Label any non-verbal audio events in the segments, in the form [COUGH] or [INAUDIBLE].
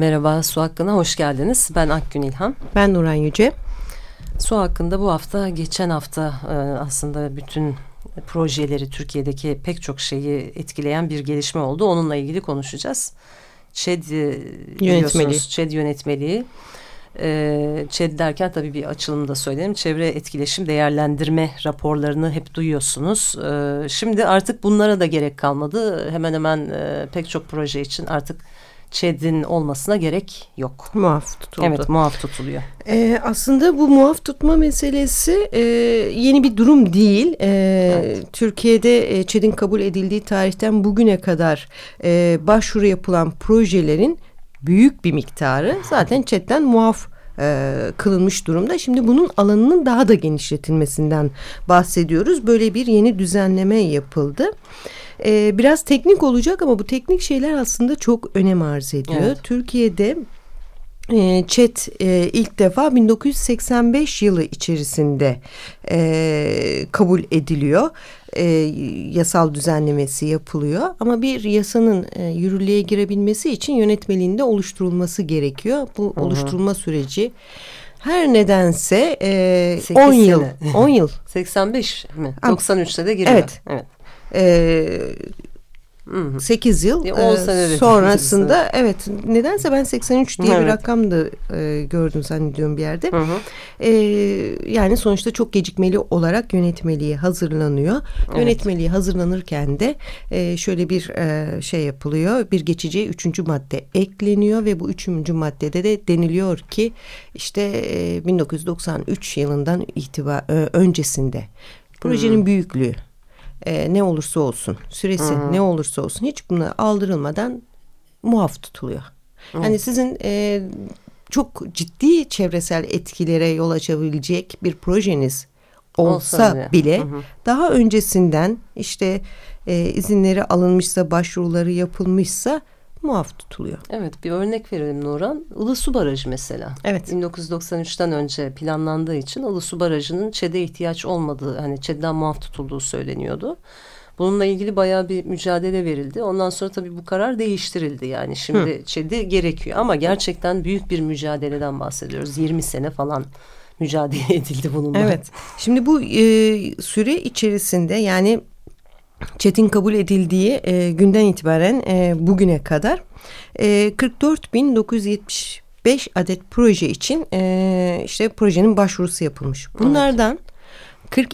Merhaba Su Hakkı'na hoş geldiniz. Ben Akgün İlhan. Ben Nuran Yüce. Su hakkında bu hafta geçen hafta e, aslında bütün projeleri Türkiye'deki pek çok şeyi etkileyen bir gelişme oldu. Onunla ilgili konuşacağız. ÇED yönetmeliği. ÇED yönetmeliği. E, ÇED derken tabii bir açılımda söyleyelim. Çevre etkileşim değerlendirme raporlarını hep duyuyorsunuz. E, şimdi artık bunlara da gerek kalmadı. Hemen hemen pek çok proje için artık ÇED'in olmasına gerek yok. Muaf tutuldu. Evet muaf tutuluyor. Ee, aslında bu muaf tutma meselesi e, yeni bir durum değil. E, evet. Türkiye'de e, ÇED'in kabul edildiği tarihten bugüne kadar e, başvuru yapılan projelerin büyük bir miktarı zaten ÇED'den muaf e, kılınmış durumda. Şimdi bunun alanının daha da genişletilmesinden bahsediyoruz. Böyle bir yeni düzenleme yapıldı. E, biraz teknik olacak ama bu teknik şeyler aslında çok önem arz ediyor. Evet. Türkiye'de e, ÇED e, ilk defa 1985 yılı içerisinde e, kabul ediliyor. E, yasal düzenlemesi yapılıyor ama bir yasanın e, yürürlüğe girebilmesi için yönetmeliğinde oluşturulması gerekiyor. Bu Hı -hı. oluşturulma süreci her nedense e, 10 yıl 10 yıl [LAUGHS] 85 mi? 93'te de giriyor. Evet. Evet e, 8 yıl e, 10 sene sonrasında evet nedense ben 83 diye evet. bir rakam da e, gördüm zannediyorum bir yerde. Hı hı. E, yani sonuçta çok gecikmeli olarak yönetmeliğe hazırlanıyor. Evet. Yönetmeliğe hazırlanırken de e, şöyle bir e, şey yapılıyor. Bir geçici üçüncü madde ekleniyor ve bu üçüncü maddede de deniliyor ki işte e, 1993 yılından itibar e, öncesinde projenin hı. büyüklüğü e, ne olursa olsun süresi Hı. ne olursa olsun hiç buna aldırılmadan muaf tutuluyor. Yani sizin e, çok ciddi çevresel etkilere yol açabilecek bir projeniz olsa, olsa bile, bile hı hı. daha öncesinden işte e, izinleri alınmışsa başvuruları yapılmışsa muaf tutuluyor. Evet bir örnek verelim Nuran. Ilısu Barajı mesela. Evet. 1993'ten önce planlandığı için Ilısu Barajı'nın ÇED'e ihtiyaç olmadığı hani ÇED'den muaf tutulduğu söyleniyordu. Bununla ilgili bayağı bir mücadele verildi. Ondan sonra tabii bu karar değiştirildi. Yani şimdi Hı. ÇED'i gerekiyor ama gerçekten büyük bir mücadeleden bahsediyoruz. 20 sene falan mücadele [LAUGHS] edildi bununla. Evet. Şimdi bu e, süre içerisinde yani Çetin kabul edildiği e, günden itibaren e, bugüne kadar e, 44.975 adet proje için e, işte projenin başvurusu yapılmış. Bunlardan evet.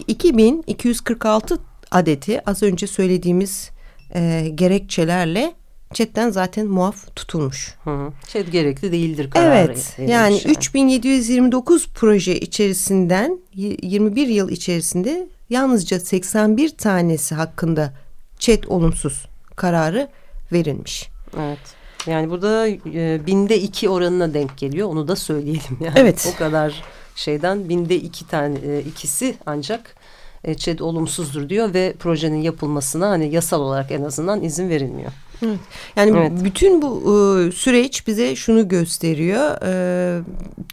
42.246 adeti az önce söylediğimiz e, gerekçelerle chatten zaten muaf tutulmuş. Hı hı. Chat gerekli değildir kararı. Evet yani 3729 proje içerisinden 21 yıl içerisinde yalnızca 81 tanesi hakkında çet olumsuz kararı verilmiş. Evet. Yani burada e, binde iki oranına denk geliyor. Onu da söyleyelim. [LAUGHS] Yani. Evet. O kadar şeyden binde iki tane e, ikisi ancak e, ÇED olumsuzdur diyor ve projenin yapılmasına hani yasal olarak en azından izin verilmiyor. Evet. Yani evet. bütün bu e, süreç bize şunu gösteriyor. E,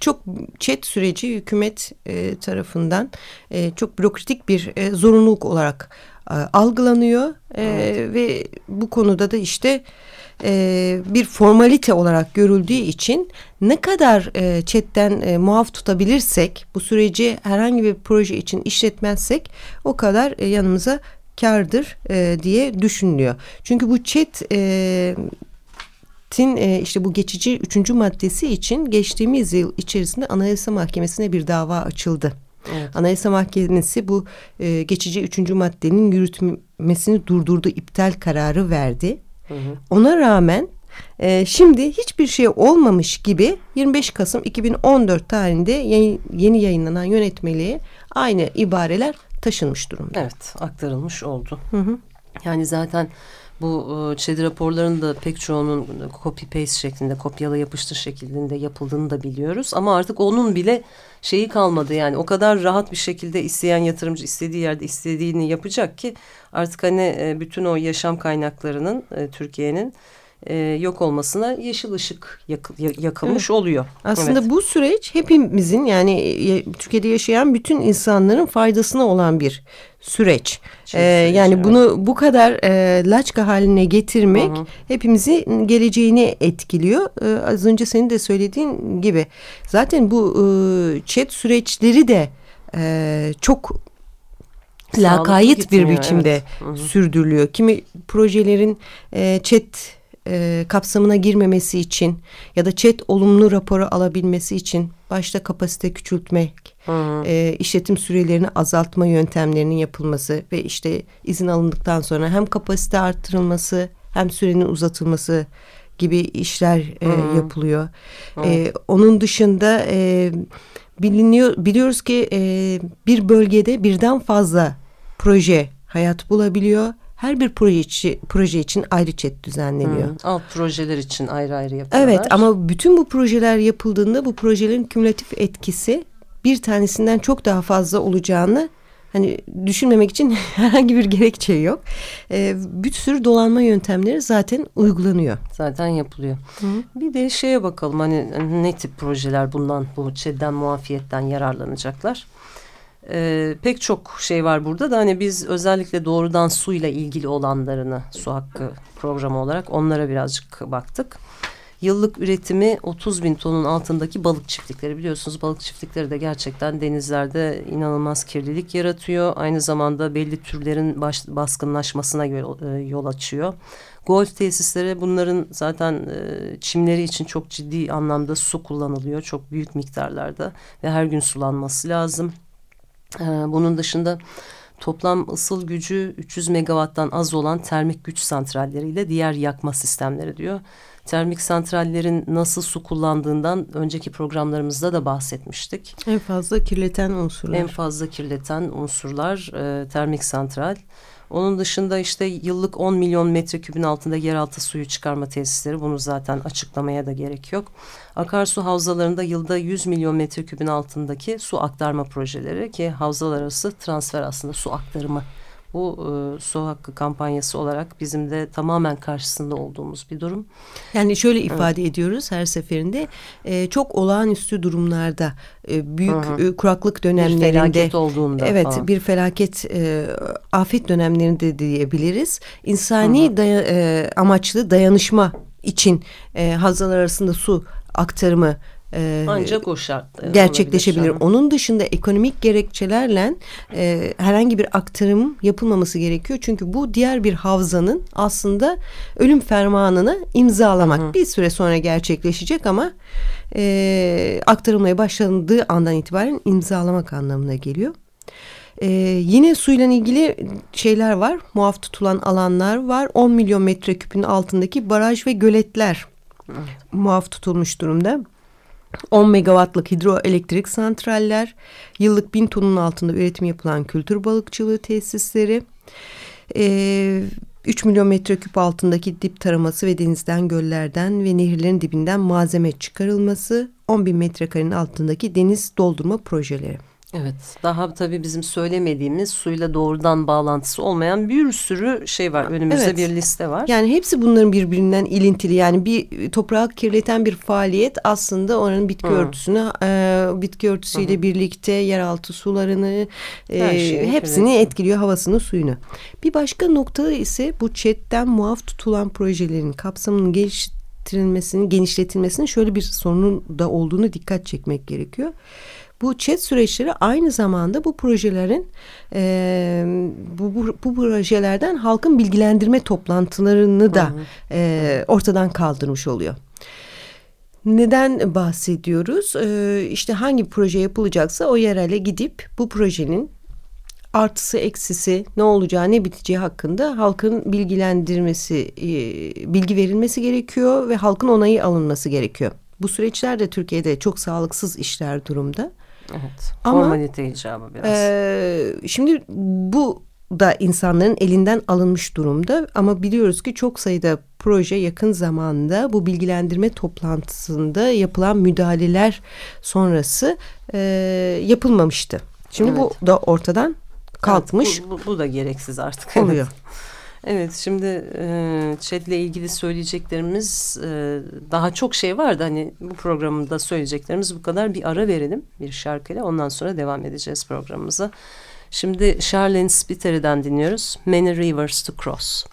çok çet süreci hükümet e, tarafından e, çok bürokratik bir e, zorunluluk olarak e, algılanıyor. E, evet. Ve bu konuda da işte e, bir formalite olarak görüldüğü için ne kadar e, chatten e, muaf tutabilirsek bu süreci herhangi bir proje için işletmezsek o kadar e, yanımıza kardır e, diye düşünülüyor. Çünkü bu chat e, Tin e, işte bu geçici üçüncü maddesi için geçtiğimiz yıl içerisinde Anayasa Mahkemesi'ne bir dava açıldı. Evet. Anayasa Mahkemesi bu e, geçici üçüncü maddenin yürütmesini durdurdu, iptal kararı verdi. Hı hı. Ona rağmen e, şimdi hiçbir şey olmamış gibi 25 Kasım 2014 tarihinde yeni, yeni yayınlanan yönetmeliğe aynı ibareler taşınmış durumda. Evet aktarılmış oldu. Hı hı. Yani zaten bu e, ÇED raporlarının da pek çoğunun copy paste şeklinde kopyala yapıştır şeklinde yapıldığını da biliyoruz. Ama artık onun bile şeyi kalmadı yani o kadar rahat bir şekilde isteyen yatırımcı istediği yerde istediğini yapacak ki artık hani e, bütün o yaşam kaynaklarının e, Türkiye'nin e, yok olmasına yeşil ışık yak, yakılmış evet. oluyor. Aslında evet. bu süreç hepimizin yani Türkiye'de yaşayan bütün insanların faydasına olan bir süreç. Ee, yani evet. bunu bu kadar e, laçka haline getirmek hı hı. hepimizin geleceğini etkiliyor. Ee, az önce senin de söylediğin gibi zaten bu e, chat süreçleri de e, çok lakayt bir biçimde evet. Hı hı. sürdürülüyor. Kimi projelerin e, chat e, kapsamına girmemesi için ya da chat olumlu raporu alabilmesi için başta kapasite küçültmek, e, işletim sürelerini azaltma yöntemlerinin yapılması ve işte izin alındıktan sonra hem kapasite arttırılması hem sürenin uzatılması gibi işler e, yapılıyor. E, onun dışında e, biliniyor biliyoruz ki e, bir bölgede birden fazla proje hayat bulabiliyor her bir proje, için, proje için ayrı chat düzenleniyor. Hmm, alt projeler için ayrı ayrı yapıyorlar. Evet ama bütün bu projeler yapıldığında bu projelerin kümülatif etkisi bir tanesinden çok daha fazla olacağını hani düşünmemek için [LAUGHS] herhangi bir gerekçe yok. Ee, bir sürü dolanma yöntemleri zaten uygulanıyor. Zaten yapılıyor. Hı. Bir de şeye bakalım hani ne tip projeler bundan bu ÇED'den muafiyetten yararlanacaklar. Ee, pek çok şey var burada da hani biz özellikle doğrudan suyla ilgili olanlarını su hakkı programı olarak onlara birazcık baktık. Yıllık üretimi 30 bin tonun altındaki balık çiftlikleri biliyorsunuz balık çiftlikleri de gerçekten denizlerde inanılmaz kirlilik yaratıyor. Aynı zamanda belli türlerin baş, baskınlaşmasına yol, e, yol açıyor. Golf tesisleri bunların zaten e, çimleri için çok ciddi anlamda su kullanılıyor. Çok büyük miktarlarda ve her gün sulanması lazım. Ee, bunun dışında toplam ısıl gücü 300 megawatttan az olan termik güç santralleriyle diğer yakma sistemleri diyor. Termik santrallerin nasıl su kullandığından önceki programlarımızda da bahsetmiştik. En fazla kirleten unsurlar. En fazla kirleten unsurlar e, termik santral. Onun dışında işte yıllık 10 milyon metrekübün altında yeraltı suyu çıkarma tesisleri bunu zaten açıklamaya da gerek yok. Akarsu havzalarında yılda 100 milyon metrekübün altındaki su aktarma projeleri ki havzalar arası transfer aslında su aktarımı bu e, su hakkı kampanyası olarak bizim de tamamen karşısında olduğumuz bir durum. Yani şöyle ifade evet. ediyoruz her seferinde e, çok olağanüstü durumlarda e, büyük hı hı. E, kuraklık dönemlerinde. Bir felaket olduğunda. Evet falan. bir felaket e, afet dönemlerinde diyebiliriz. İnsani hı hı. Daya, e, amaçlı dayanışma için e, havzalar arasında su aktarımı e, ancak o şart gerçekleşebilir. Onun dışında ekonomik gerekçelerle e, herhangi bir aktarım yapılmaması gerekiyor. Çünkü bu diğer bir havzanın aslında ölüm fermanını imzalamak. Hı. Bir süre sonra gerçekleşecek ama e, aktarılmaya başlandığı andan itibaren imzalamak anlamına geliyor. Ee, yine suyla ilgili şeyler var. Muaf tutulan alanlar var. 10 milyon metreküpün altındaki baraj ve göletler muaf tutulmuş durumda. 10 megawattlık hidroelektrik santraller, yıllık bin tonun altında üretim yapılan kültür balıkçılığı tesisleri, e, 3 milyon metreküp altındaki dip taraması ve denizden, göllerden ve nehirlerin dibinden malzeme çıkarılması, 10 bin metrekarenin altındaki deniz doldurma projeleri. Evet daha tabii bizim söylemediğimiz suyla doğrudan bağlantısı olmayan bir sürü şey var önümüzde evet. bir liste var. Yani hepsi bunların birbirinden ilintili yani bir toprağı kirleten bir faaliyet aslında oranın bitki Hı. örtüsünü e, bitki örtüsüyle Hı. birlikte yeraltı sularını e, hepsini kirletiyor. etkiliyor havasını suyunu. Bir başka nokta ise bu chatten muaf tutulan projelerin kapsamının geliştirilmesinin genişletilmesinin şöyle bir sorunun da olduğunu dikkat çekmek gerekiyor. Bu chat süreçleri aynı zamanda bu projelerin e, bu, bu, bu projelerden halkın bilgilendirme toplantılarını da e, ortadan kaldırmış oluyor. Neden bahsediyoruz? Ee, işte hangi proje yapılacaksa o yerele gidip bu projenin artısı eksisi ne olacağı ne biteceği hakkında halkın bilgilendirmesi e, bilgi verilmesi gerekiyor ve halkın onayı alınması gerekiyor. Bu süreçler de Türkiye'de çok sağlıksız işler durumda. Evet. Formalite Ama, icabı biraz. E, şimdi bu da insanların elinden alınmış durumda ama biliyoruz ki çok sayıda proje yakın zamanda bu bilgilendirme toplantısında yapılan müdahaleler sonrası e, yapılmamıştı. Şimdi evet. bu da ortadan kalkmış. Evet, bu, bu, bu da gereksiz artık. Oluyor. Evet şimdi e, ilgili söyleyeceklerimiz e, daha çok şey vardı. Hani bu programda söyleyeceklerimiz bu kadar. Bir ara verelim bir şarkıyla ondan sonra devam edeceğiz programımıza. Şimdi Charlene Spitteri'den dinliyoruz. Many Rivers to Cross.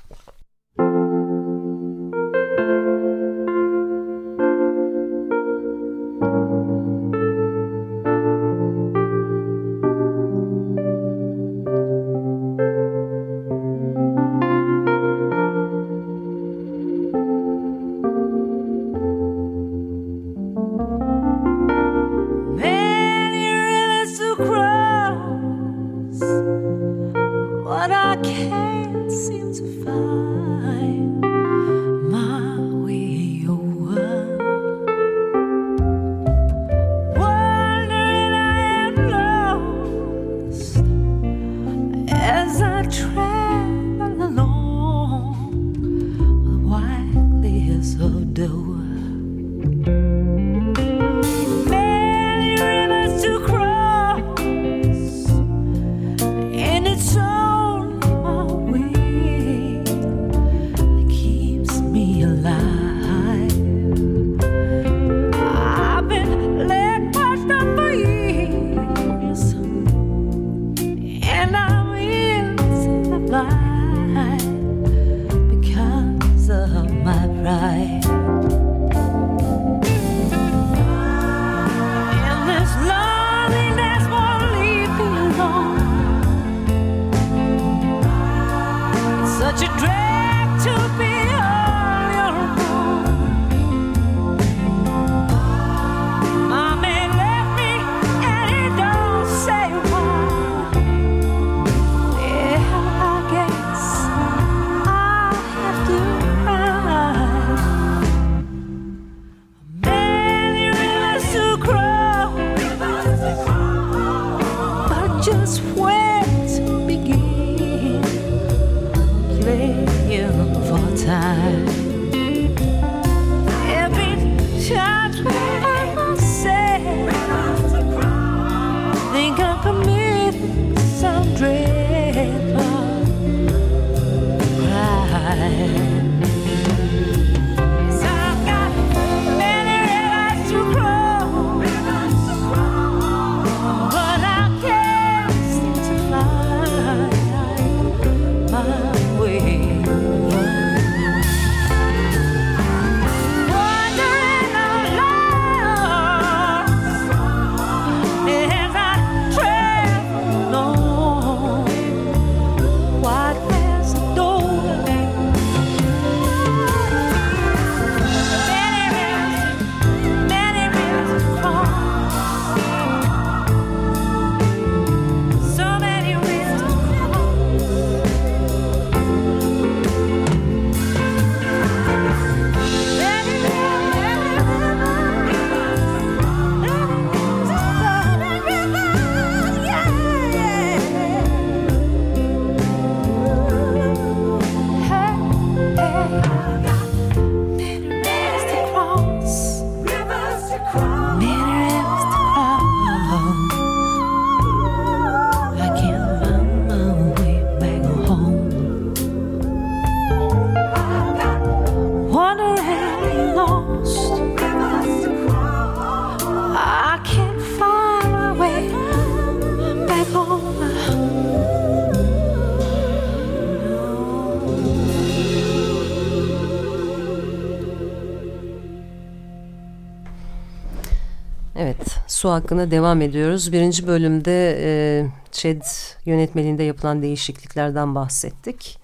Su hakkında devam ediyoruz. Birinci bölümde e, ÇED yönetmeliğinde yapılan değişikliklerden bahsettik.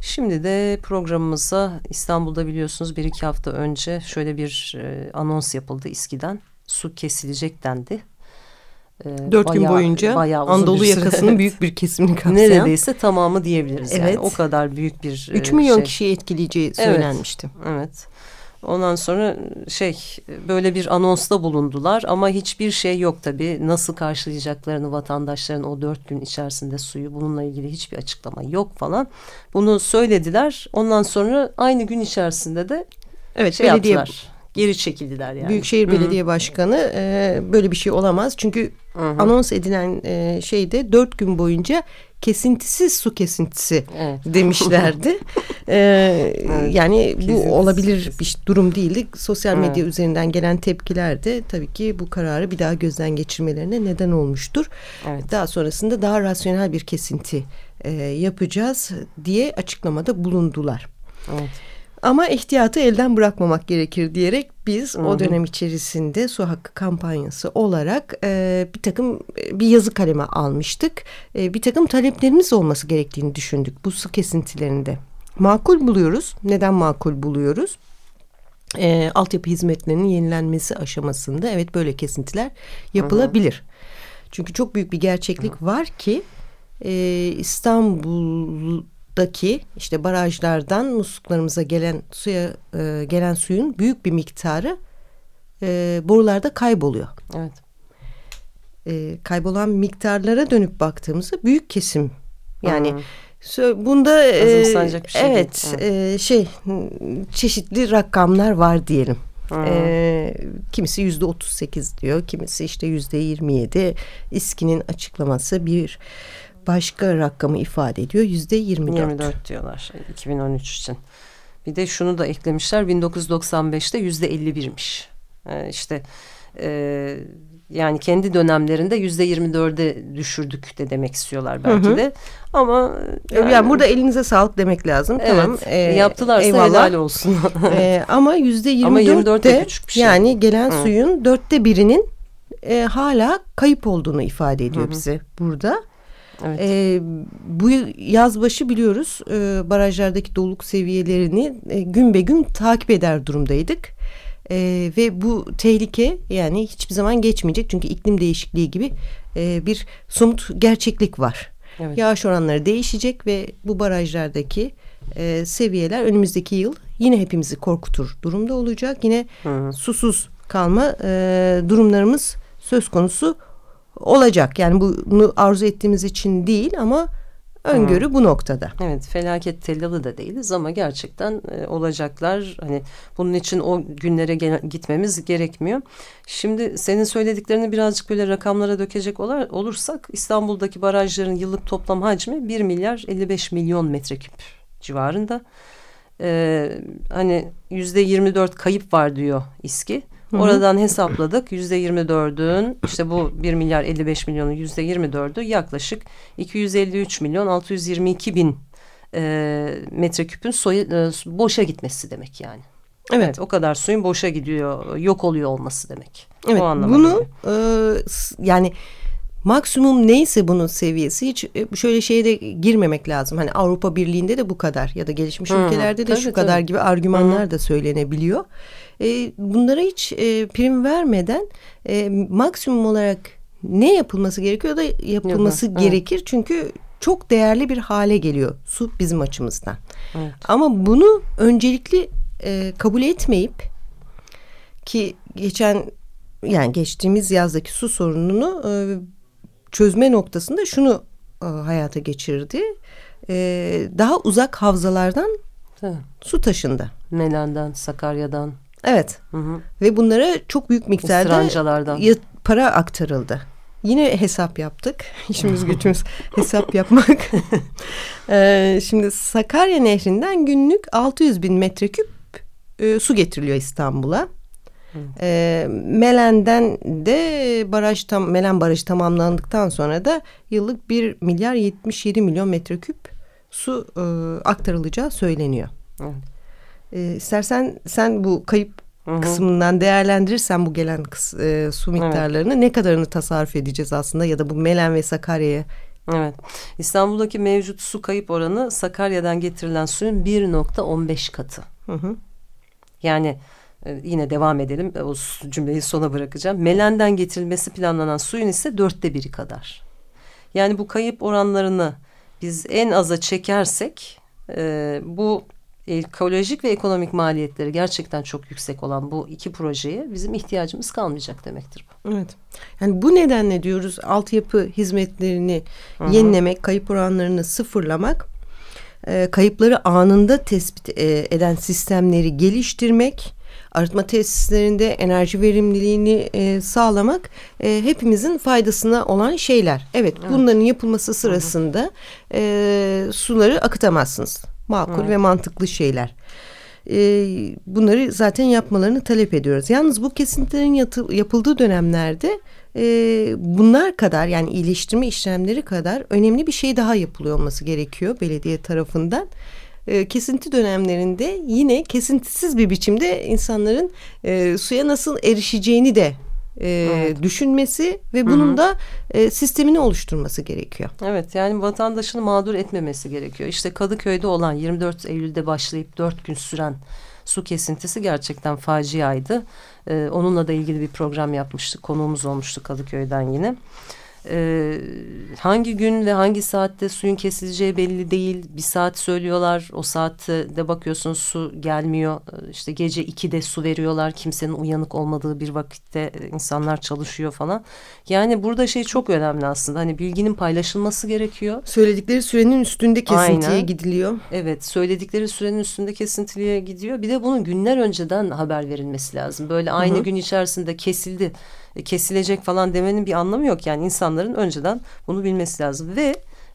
Şimdi de programımıza İstanbul'da biliyorsunuz bir iki hafta önce şöyle bir e, anons yapıldı İSKİ'den. Su kesilecek dendi. E, Dört bayağı, gün boyunca bayağı Anadolu yakasının büyük bir [LAUGHS] kesimini kapsayan. Neredeyse tamamı diyebiliriz evet. yani. O kadar büyük bir Üç milyon şey. kişiyi etkileyeceği söylenmişti. Evet. evet. Ondan sonra şey böyle bir anonsta bulundular ama hiçbir şey yok tabii. Nasıl karşılayacaklarını vatandaşların o dört gün içerisinde suyu bununla ilgili hiçbir açıklama yok falan. Bunu söylediler. Ondan sonra aynı gün içerisinde de evet, şey belediye yaptılar. Geri çekildiler yani. Büyükşehir Belediye Hı -hı. Başkanı e, böyle bir şey olamaz. Çünkü Hı -hı. anons edilen e, şeyde dört gün boyunca kesintisiz su kesintisi evet. [LAUGHS] demişlerdi. ee, evet. Yani bu olabilir bir durum değildi. Sosyal medya evet. üzerinden gelen tepkiler de tabii ki bu kararı bir daha gözden geçirmelerine neden olmuştur. Evet. Daha sonrasında daha rasyonel bir kesinti e, yapacağız diye açıklamada bulundular. Evet. Ama ihtiyatı elden bırakmamak gerekir diyerek biz Hı -hı. o dönem içerisinde su hakkı kampanyası olarak e, bir takım e, bir yazı kaleme almıştık. E, bir takım taleplerimiz olması gerektiğini düşündük bu su kesintilerinde. Makul buluyoruz. Neden makul buluyoruz? E, altyapı hizmetlerinin yenilenmesi aşamasında evet böyle kesintiler yapılabilir. Hı -hı. Çünkü çok büyük bir gerçeklik Hı -hı. var ki e, İstanbul daki işte barajlardan musluklarımıza gelen suya e, gelen suyun büyük bir miktarı e, borularda kayboluyor. Evet. E, kaybolan miktarlara dönüp baktığımızda büyük kesim yani hmm. bunda e, şey evet e, şey çeşitli rakamlar var diyelim. Hmm. E, kimisi yüzde otuz sekiz diyor, kimisi işte yüzde yirmi yedi. İSKİ'nin açıklaması bir başka rakamı ifade ediyor. Yüzde 24. 24 diyorlar 2013 için. Bir de şunu da eklemişler 1995'te yüzde 51'miş. Ee, işte e, yani kendi dönemlerinde yüzde 24'e düşürdük de demek istiyorlar belki hı hı. de. Ama yani, yani burada elinize sağlık demek lazım. Evet, tamam. E, yaptılarsa eyvallah. helal olsun. [LAUGHS] e, ama yüzde 24 de şey. yani gelen hı. suyun dörtte birinin e, hala kayıp olduğunu ifade ediyor hı hı. bize burada. Evet. E, bu yaz başı biliyoruz e, barajlardaki doluluk seviyelerini e, gün be gün takip eder durumdaydık. E, ve bu tehlike yani hiçbir zaman geçmeyecek çünkü iklim değişikliği gibi e, bir somut gerçeklik var. Evet. Yağış oranları değişecek ve bu barajlardaki e, seviyeler önümüzdeki yıl yine hepimizi korkutur durumda olacak. Yine Hı. susuz kalma e, durumlarımız söz konusu olacak. Yani bunu arzu ettiğimiz için değil ama öngörü hmm. bu noktada. Evet felaket tellalı da değiliz ama gerçekten e, olacaklar. Hani bunun için o günlere gel gitmemiz gerekmiyor. Şimdi senin söylediklerini birazcık böyle rakamlara dökecek olar, olursak İstanbul'daki barajların yıllık toplam hacmi 1 milyar 55 milyon metreküp civarında. Ee, hani yüzde 24 kayıp var diyor İSKİ. Hı -hı. Oradan hesapladık yüzde yirmi dördün işte bu bir milyar elli beş milyonun yüzde yirmi dördü yaklaşık iki yüz elli üç milyon altı yüz yirmi iki bin e, metreküpün soya, e, boşa gitmesi demek yani. Evet. evet o kadar suyun boşa gidiyor yok oluyor olması demek. Evet bunu e, yani maksimum neyse bunun seviyesi hiç e, şöyle şeye de girmemek lazım. Hani Avrupa Birliği'nde de bu kadar ya da gelişmiş Hı, ülkelerde de tabii, şu tabii. kadar gibi argümanlar Hı. da söylenebiliyor. E, bunlara hiç e, prim vermeden e, maksimum olarak ne yapılması gerekiyor da yapılması Yok, gerekir. Evet. Çünkü çok değerli bir hale geliyor su bizim açımızdan. Evet. Ama bunu öncelikli e, kabul etmeyip ki geçen yani geçtiğimiz yazdaki su sorununu e, çözme noktasında şunu e, hayata geçirdi. E, daha uzak havzalardan Hı. su taşındı. Melan'dan, Sakarya'dan. Evet. Hı hı. Ve bunlara çok büyük miktarda para aktarıldı. Yine hesap yaptık. [LAUGHS] İşimiz [LAUGHS] gücümüz hesap yapmak. [LAUGHS] ee, şimdi Sakarya Nehri'nden günlük 600 bin metreküp e, su getiriliyor İstanbul'a. E, Melen'den de baraj tam Melen barajı tamamlandıktan sonra da yıllık 1 milyar 77 milyon metreküp su e, aktarılacağı söyleniyor. Evet. E, istersen sen bu kayıp Hı-hı. kısmından değerlendirirsen bu gelen kıs, e, su miktarlarını evet. ne kadarını tasarruf edeceğiz aslında ya da bu Melen ve Sakarya'ya Evet. İstanbul'daki mevcut su kayıp oranı Sakarya'dan getirilen suyun 1.15 katı. Hı hı. Yani e, yine devam edelim. O cümleyi sona bırakacağım. Melen'den getirilmesi planlanan suyun ise dörtte biri kadar. Yani bu kayıp oranlarını biz en aza çekersek e, bu ekolojik ve ekonomik maliyetleri gerçekten çok yüksek olan bu iki projeye bizim ihtiyacımız kalmayacak demektir bu. Evet. Yani bu nedenle diyoruz altyapı hizmetlerini Hı -hı. yenilemek, kayıp oranlarını sıfırlamak, e, kayıpları anında tespit e, eden sistemleri geliştirmek, arıtma tesislerinde enerji verimliliğini e, sağlamak e, hepimizin faydasına olan şeyler. Evet, evet. bunların yapılması sırasında e, suları akıtamazsınız. Makul evet. ve mantıklı şeyler. E, bunları zaten yapmalarını talep ediyoruz. Yalnız bu kesintilerin yatı, yapıldığı dönemlerde e, bunlar kadar yani iyileştirme işlemleri kadar önemli bir şey daha yapılıyor olması gerekiyor belediye tarafından e, kesinti dönemlerinde yine kesintisiz bir biçimde insanların e, suya nasıl erişeceğini de e, evet. düşünmesi ve bunun Hı -hı. da e, sistemini oluşturması gerekiyor. Evet yani vatandaşını mağdur etmemesi gerekiyor. İşte Kadıköy'de olan 24 Eylül'de başlayıp 4 gün süren su kesintisi gerçekten faciaydı. E, onunla da ilgili bir program yapmıştık. Konuğumuz olmuştu Kadıköy'den yine e, hangi gün ve hangi saatte suyun kesileceği belli değil. Bir saat söylüyorlar. O saatte de bakıyorsun su gelmiyor. İşte gece 2'de su veriyorlar. Kimsenin uyanık olmadığı bir vakitte insanlar çalışıyor falan. Yani burada şey çok önemli aslında. Hani bilginin paylaşılması gerekiyor. Söyledikleri sürenin üstünde kesintiye Aynen. gidiliyor. Evet söyledikleri sürenin üstünde kesintiliye gidiyor. Bir de bunun günler önceden haber verilmesi lazım. Böyle aynı Hı -hı. gün içerisinde kesildi kesilecek falan demenin bir anlamı yok. Yani insanların önceden bunu bilmesi lazım ve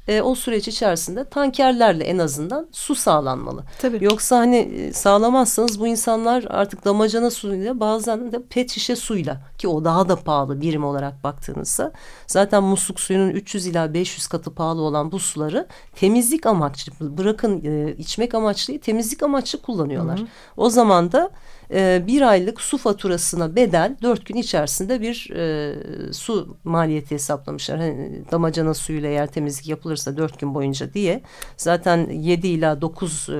e, o süreç içerisinde tankerlerle en azından su sağlanmalı. Tabii. Yoksa hani e, sağlamazsanız bu insanlar artık damacana suyuyla bazen de pet şişe suyla ki o daha da pahalı birim olarak baktığınızda zaten musluk suyunun 300 ila 500 katı pahalı olan bu suları temizlik amaçlı bırakın e, içmek amaçlı temizlik amaçlı kullanıyorlar. Hı hı. O zaman da e, bir aylık su faturasına bedel dört gün içerisinde bir e, su maliyeti hesaplamışlar. Hani damacana suyuyla eğer temizlik yapılırsa dört gün boyunca diye zaten 7 ila 9 e,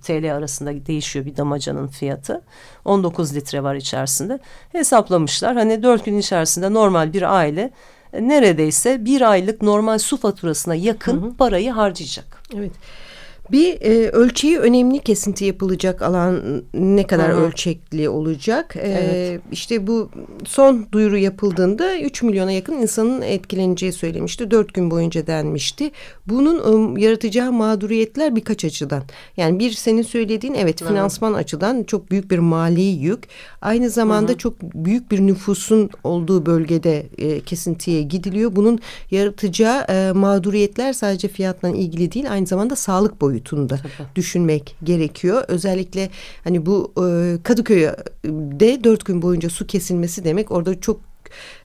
TL arasında değişiyor bir damacanın fiyatı. 19 litre var içerisinde. Hesaplamışlar. Hani dört gün içerisinde normal bir aile e, neredeyse bir aylık normal su faturasına yakın hı hı. parayı harcayacak. Evet. Bir e, ölçeği önemli kesinti yapılacak alan ne kadar -hı. ölçekli olacak. E, evet. İşte bu son duyuru yapıldığında 3 milyona yakın insanın etkileneceği söylemişti. 4 gün boyunca denmişti. Bunun e, yaratacağı mağduriyetler birkaç açıdan. Yani bir senin söylediğin evet -hı. finansman açıdan çok büyük bir mali yük. Aynı zamanda -hı. çok büyük bir nüfusun olduğu bölgede e, kesintiye gidiliyor. Bunun yaratacağı e, mağduriyetler sadece fiyatla ilgili değil aynı zamanda sağlık boyutu boyutunda Tabii. düşünmek gerekiyor. Özellikle hani bu e, Kadıköy'de dört gün boyunca su kesilmesi demek orada çok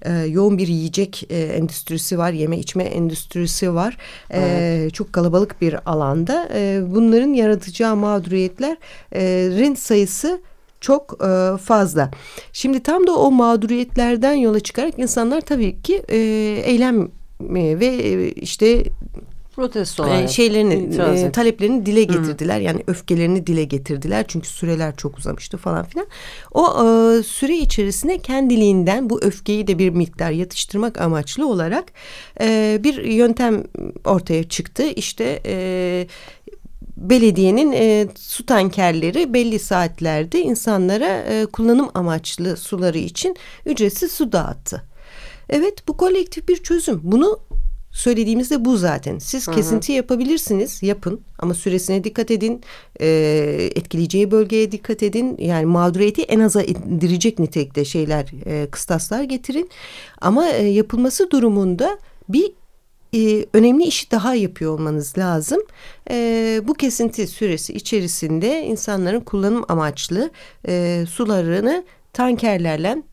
e, yoğun bir yiyecek e, endüstrisi var, yeme içme endüstrisi var. E, evet. Çok kalabalık bir alanda. E, bunların yaratacağı mağduriyetlerin sayısı çok e, fazla. Şimdi tam da o mağduriyetlerden yola çıkarak insanlar tabii ki e, eylem ve e, işte protesto olarak. E, şeylerini e, taleplerini dile getirdiler. Hı. Yani öfkelerini dile getirdiler. Çünkü süreler çok uzamıştı falan filan. O e, süre içerisinde kendiliğinden bu öfkeyi de bir miktar yatıştırmak amaçlı olarak e, bir yöntem ortaya çıktı. İşte e, belediyenin e, su tankerleri belli saatlerde insanlara e, kullanım amaçlı suları için ücretsiz su dağıttı. Evet bu kolektif bir çözüm. Bunu söylediğimiz de bu zaten. Siz Hı -hı. kesinti yapabilirsiniz, yapın ama süresine dikkat edin, e, etkileyeceği bölgeye dikkat edin. Yani mağduriyeti en aza indirecek nitelikte şeyler, e, kıstaslar getirin. Ama e, yapılması durumunda bir e, önemli işi daha yapıyor olmanız lazım. E, bu kesinti süresi içerisinde insanların kullanım amaçlı e, sularını tankerlerle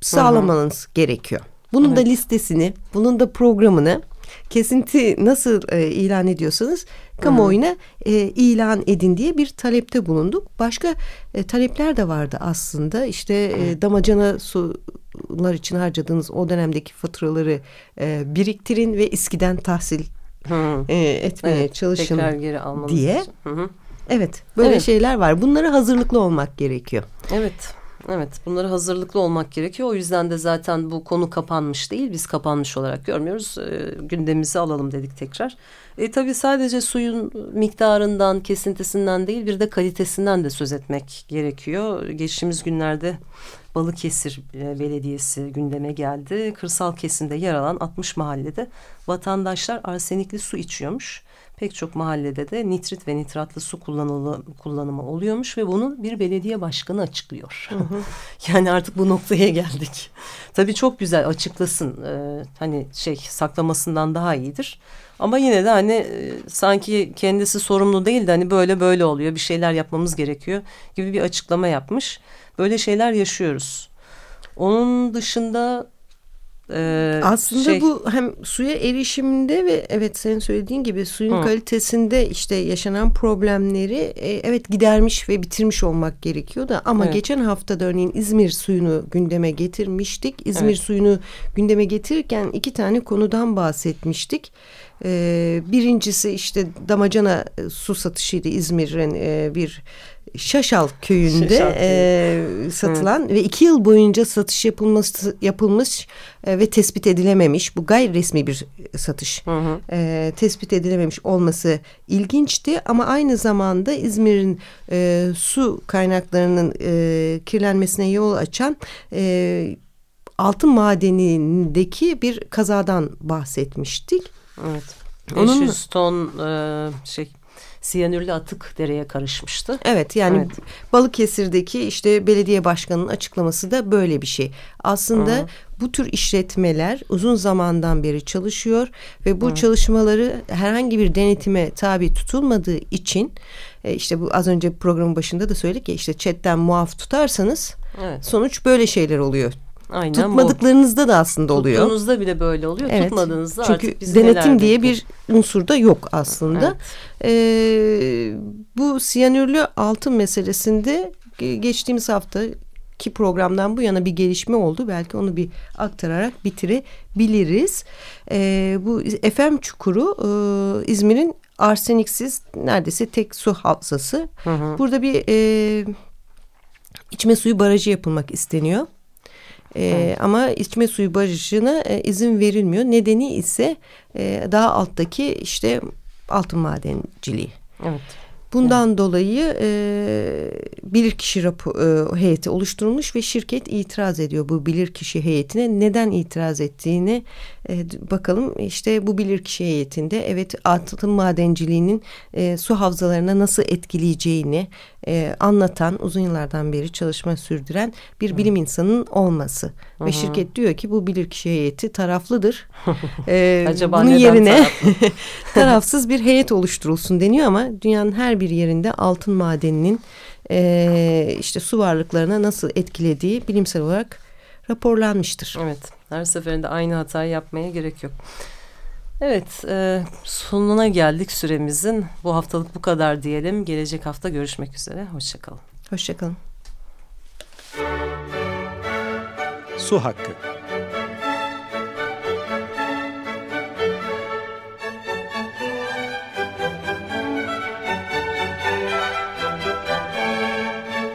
sağlamanız Hı -hı. gerekiyor. Bunun evet. da listesini, bunun da programını kesinti nasıl e, ilan ediyorsanız kamuoyuna e, ilan edin diye bir talepte bulunduk. Başka e, talepler de vardı aslında. İşte e, damacana sular için harcadığınız o dönemdeki faturaları e, biriktirin ve eskiden tahsil e, etmeye evet, çalışın geri diye. Hı hı. Evet böyle evet. şeyler var. Bunlara hazırlıklı olmak gerekiyor. Evet. Evet bunları hazırlıklı olmak gerekiyor. O yüzden de zaten bu konu kapanmış değil. Biz kapanmış olarak görmüyoruz. E, gündemimizi alalım dedik tekrar. E, tabii sadece suyun miktarından, kesintisinden değil bir de kalitesinden de söz etmek gerekiyor. Geçtiğimiz günlerde Balıkesir e, Belediyesi gündeme geldi. Kırsal kesimde yer alan 60 mahallede vatandaşlar arsenikli su içiyormuş pek çok mahallede de nitrit ve nitratlı su kullanılı, kullanımı oluyormuş ve bunu bir belediye başkanı açıklıyor. Hı hı. [LAUGHS] yani artık bu noktaya geldik. Tabii çok güzel açıklasın. Ee, hani şey saklamasından daha iyidir. Ama yine de hani e, sanki kendisi sorumlu değil de hani böyle böyle oluyor bir şeyler yapmamız gerekiyor gibi bir açıklama yapmış. Böyle şeyler yaşıyoruz. Onun dışında ee, Aslında şey, bu hem suya erişimde ve evet senin söylediğin gibi suyun hı. kalitesinde işte yaşanan problemleri e, evet gidermiş ve bitirmiş olmak gerekiyor da ama evet. geçen hafta da örneğin İzmir suyunu gündeme getirmiştik. İzmir evet. suyunu gündeme getirirken iki tane konudan bahsetmiştik. Ee, birincisi işte damacana su satışıydı İzmir'in e, bir Şaşal köyünde Şaşal e, satılan Hı. ve iki yıl boyunca satış yapılması yapılmış e, ve tespit edilememiş bu gayri resmi bir satış hı E, tespit edilememiş olması ilginçti ama aynı zamanda İzmir'in e, su kaynaklarının e, kirlenmesine yol açan e, altın madenindeki bir kazadan bahsetmiştik. Evet. 500 Onun, ton e, şey siyanürlü atık dereye karışmıştı. Evet yani evet. Balıkesir'deki işte belediye başkanının açıklaması da böyle bir şey. Aslında Hı. bu tür işletmeler uzun zamandan beri çalışıyor ve bu Hı. çalışmaları herhangi bir denetime tabi tutulmadığı için e, işte bu az önce programın başında da söyledik ya işte chatten muaf tutarsanız evet. sonuç böyle şeyler oluyor. Aynen Tutmadıklarınızda bu. da aslında oluyor. Tuttuğunuzda bile böyle oluyor. Evet. Tutmadığınızda Çünkü artık biz denetim diye bir unsur da yok aslında. Evet. Ee, bu siyanürlü altın meselesinde geçtiğimiz hafta ki programdan bu yana bir gelişme oldu. Belki onu bir aktararak bitirebiliriz. Ee, bu FM Çukuru e, İzmir'in arseniksiz neredeyse tek su havzası. Hı hı. Burada bir e, içme suyu barajı yapılmak isteniyor. E, ama içme suyu barajına e, izin verilmiyor. Nedeni ise e, daha alttaki işte altın madenciliği. Evet. Bundan evet. dolayı e, bilirkişi rapor, e, heyeti oluşturulmuş ve şirket itiraz ediyor bu bilirkişi heyetine. Neden itiraz ettiğini e, bakalım. İşte bu bilirkişi heyetinde evet altın madenciliğinin e, su havzalarına nasıl etkileyeceğini e, anlatan uzun yıllardan beri çalışma sürdüren bir bilim insanının olması. Hı. Ve şirket diyor ki bu bilirkişi heyeti taraflıdır. ee, [LAUGHS] Acaba bunun yerine [LAUGHS] tarafsız bir heyet oluşturulsun deniyor ama dünyanın her bir yerinde altın madeninin e, işte su varlıklarına nasıl etkilediği bilimsel olarak raporlanmıştır. Evet her seferinde aynı hatayı yapmaya gerek yok. Evet e, sonuna geldik süremizin. Bu haftalık bu kadar diyelim. Gelecek hafta görüşmek üzere. Hoşçakalın. Hoşçakalın. Su Hakkı